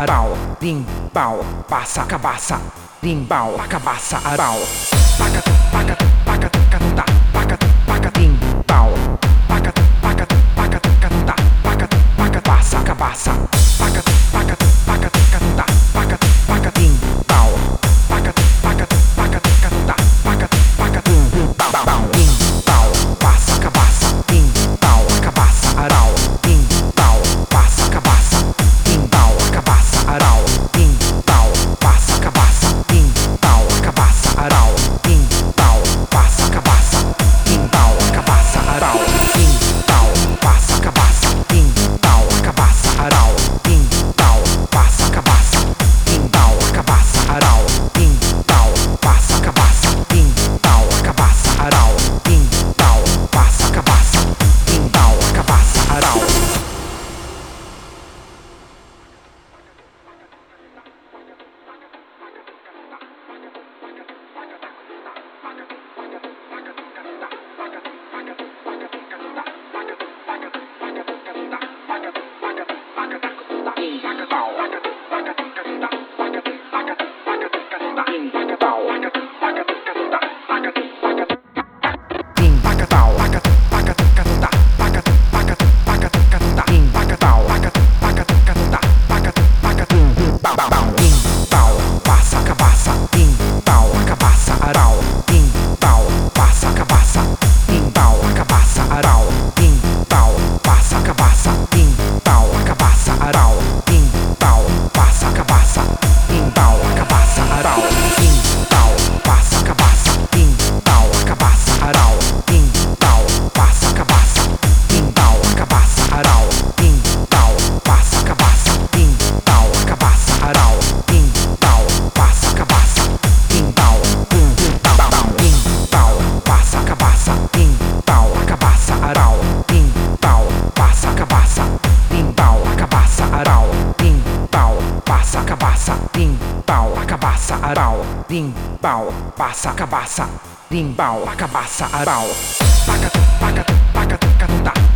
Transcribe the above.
arau, pim, pau, passa, cabaça, pim, pau, cabaça, arau, paca, paca, paca, cabaça aral, limpau, passa cabaça, limpau, cabaça aral, paca, paca, paca, paca.